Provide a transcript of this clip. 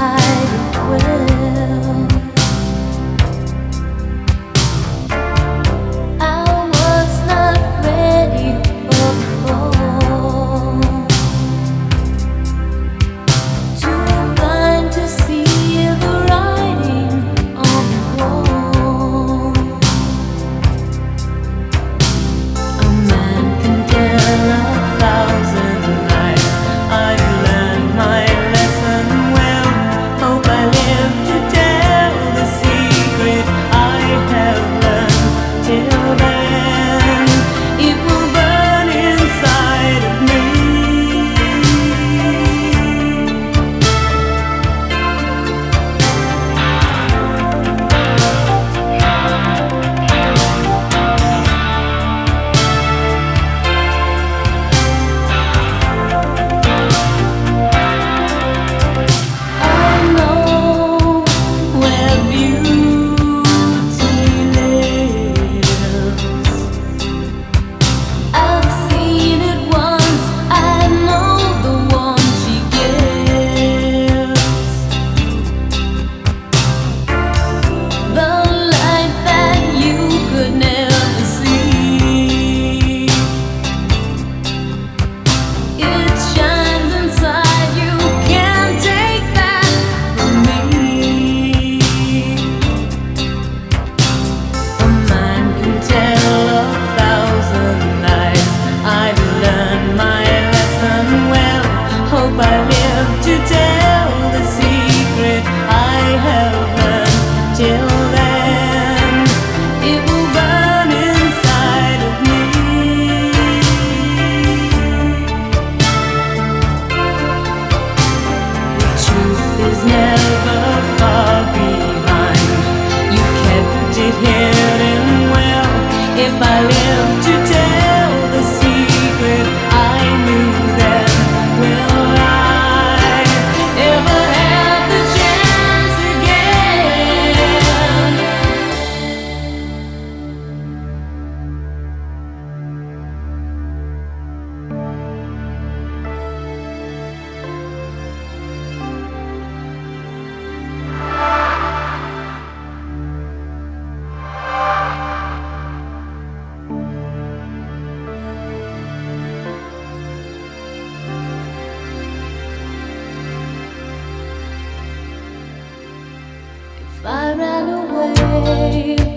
high. I ran away.